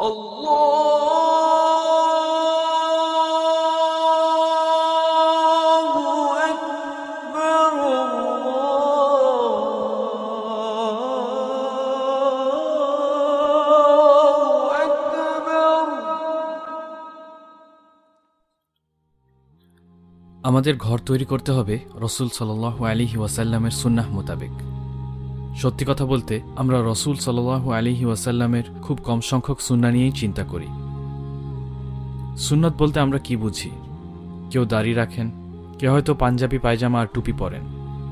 আমাদের ঘর তৈরি করতে হবে রসুল সাল্লাহ আলিহি ওয়াসাল্লামের সুন্নাহ মোতাবেক। সত্যি কথা বলতে, আমরা রসুল সাল্লাহ আলিহি ওয়াসাল্লামের খুব কম সংখ্যক সুন্না নিয়েই চিন্তা করি। সুন্নত বলতে আমরা কি বুঝি? কেউ দাড়ি রাখেন, কেউ হয়তো পাঞ্জাবি, পায়জামা আর টুপি পরেন।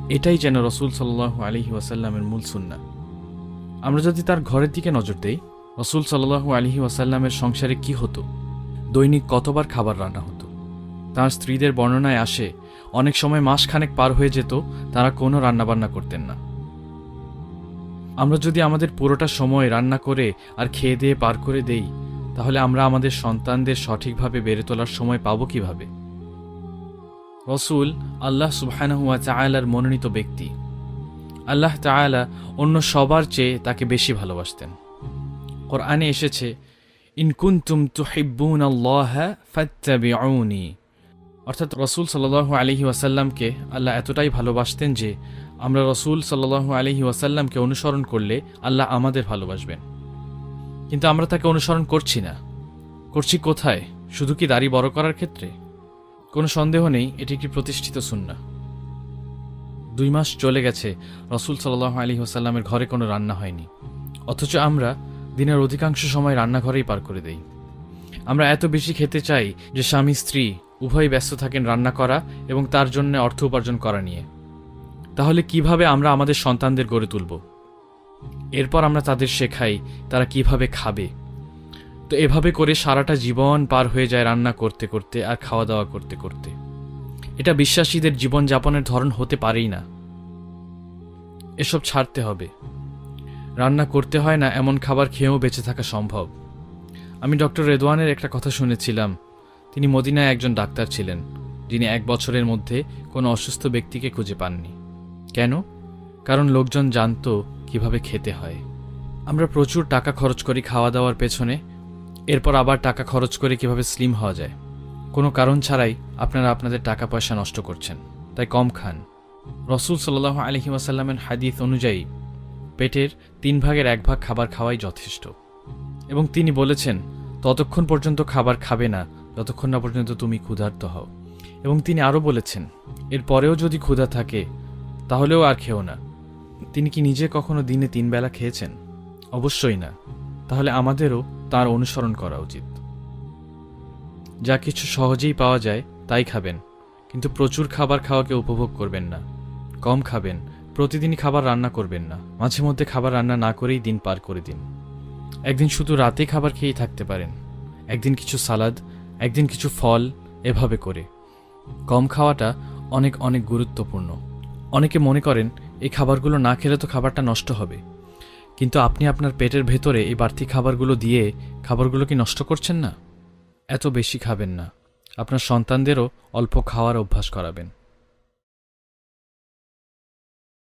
এটাই যেন রসুল সাল্লাহ আলিহি ওয়াসাল্লামের মূল সুন্না। আমরা যদি তার ঘরের দিকে নজর দেই, রসুল সাল্লাহ আলিহি ওয়াসাল্লামের সংসারে কি হতো? দৈনিক কতবার খাবার রান্না হতো? তার স্ত্রীদের বর্ণনায় আসে, অনেক সময় মাসখানেক পার হয়ে যেত, তারা কোনো রান্নাবান্না করতেন না। আমরা যদি আমাদের পুরোটা সময় রান্না করে আর খেয়ে দিয়ে পার করে দেই, তাহলে আমরা আমাদের সন্তানদের সঠিকভাবে বেড়ে তোলার সময় পাবো কীভাবে? রসুল আল্লাহ সুবহানাহুয়া চায়ালার মনোনীত ব্যক্তি। আল্লাহ তায়ালা অন্য সবার চেয়ে তাকে বেশি ভালোবাসতেন। কোরআনে এসেছে ইনকুন্তুম তুহিব্বুন আল্লাহ ফাত্তাবিউনি। অর্থাৎ রসুল সাল্লাহ আলহি ওয়াসাল্লামকে আল্লাহ এতটাই ভালোবাসতেন যে আমরা রসুল সাল্লাহ আলহি ওয়াসাল্লামকে অনুসরণ করলে আল্লাহ আমাদের ভালোবাসবেন। কিন্তু আমরা তাকে অনুসরণ করছি না। করছি কোথায়? শুধু কি দাড়ি বড় করার ক্ষেত্রে? কোনো সন্দেহ নেই, এটি একটি প্রতিষ্ঠিত সুন্না দুই মাস চলে গেছে, রসুল সাল্লাহ আলী ওসাল্লামের ঘরে কোনো রান্না হয়নি। অথচ আমরা দিনের অধিকাংশ সময় রান্নাঘরেই পার করে দেই। আমরা এত বেশি খেতে চাই যে স্বামী, স্ত্রী উভয়ই ব্যস্ত থাকেন রান্না করা এবং তার জন্য অর্থ উপার্জন করা নিয়ে। তাহলে কীভাবে আমরা আমাদের সন্তানদের গড়ে তুলব? এরপর আমরা তাদের শেখাই তারা কীভাবে খাবে। তো এভাবে করে সারাটা জীবন পার হয়ে যায় রান্না করতে করতে আর খাওয়া দাওয়া করতে করতে। এটা বিশ্বাসীদের জীবন যাপনের ধরন হতে পারেই না। এসব ছাড়তে হবে। রান্না করতে হয় না, এমন খাবার খেয়েও বেঁচে থাকা সম্ভব। আমি ডক্টর রেদওয়ানের একটা কথা শুনেছিলাম। তিনি মদিনায় একজন ডাক্তার ছিলেন, যিনি এক বছরের মধ্যে কোনো অসুস্থ ব্যক্তিকে খুঁজে পাননি। কেন? কারণ লোকজন জানত কীভাবে খেতে হয়। আমরা প্রচুর টাকা খরচ করি খাওয়া দাওয়ার পেছনে, এরপর আবার টাকা খরচ করে কীভাবে স্লিম হওয়া যায়। কোনো কারণ ছাড়াই আপনারা আপনাদের টাকা পয়সা নষ্ট করছেন, তাই কম খান। রসুল সাল্লাহ আলহি ওয়াসাল্লামের হাদিস অনুযায়ী, পেটের তিন ভাগের এক ভাগ খাবার খাওয়াই যথেষ্ট। এবং তিনি বলেছেন, ততক্ষণ পর্যন্ত খাবার খাবে না, যতক্ষণ না পর্যন্ত তুমি ক্ষুধার্ত হও। এবং তিনি আরও বলেছেন এর পরেও যদি ক্ষুধা থাকে তাহলেও আর খেও না। তিনি কি নিজে কখনো দিনে তিন বেলা খেয়েছেন? অবশ্যই না। তাহলে আমাদেরও তার অনুসরণ করা উচিত। যা কিছু সহজেই পাওয়া যায়, তাই খাবেন। কিন্তু প্রচুর খাবার খাওয়াকে উপভোগ করবেন না। কম খাবেন। প্রতিদিনই খাবার রান্না করবেন না। মাঝে মধ্যে খাবার রান্না না করেই দিন পার করে দিন। একদিন শুধু রাতে খাবার খেয়েই থাকতে পারেন। একদিন কিছু সালাদ, একদিন কিছু ফল, এভাবে করে। কম খাওয়াটা অনেক অনেক গুরুত্বপূর্ণ। অনেকে মনে করেন, এই খাবারগুলো না খেলে তো খাবারটা নষ্ট হবে। কিন্তু আপনি আপনার পেটের ভেতরে এই বাড়তি খাবারগুলো দিয়ে খাবারগুলো কি নষ্ট করছেন না? এত বেশি খাবেন না। আপনার সন্তানদেরও অল্প খাওয়ার অভ্যাস করাবেন।